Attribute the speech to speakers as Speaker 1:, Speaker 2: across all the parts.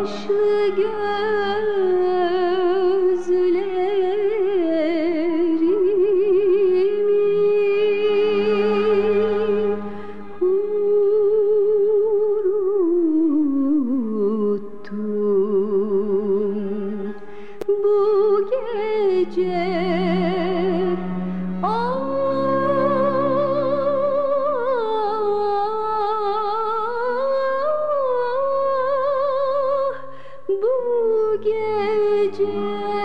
Speaker 1: Krishna gece.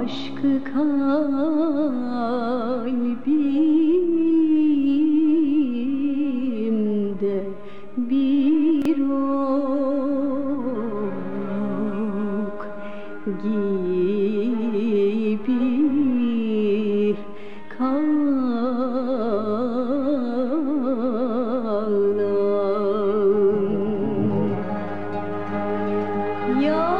Speaker 1: aşkı kalbimde bir ok gibi kalan. Yok.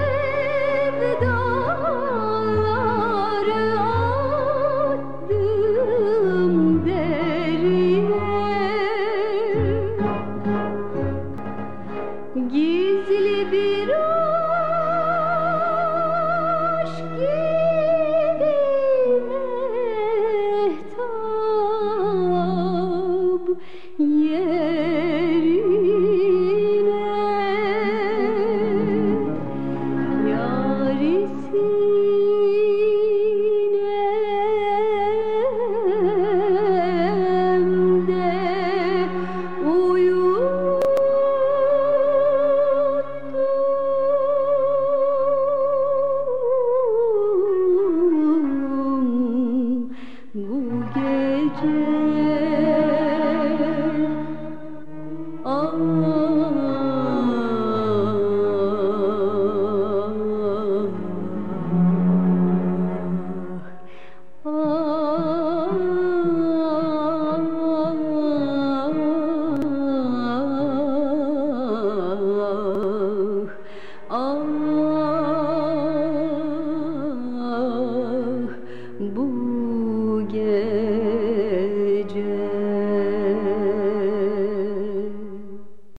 Speaker 1: bu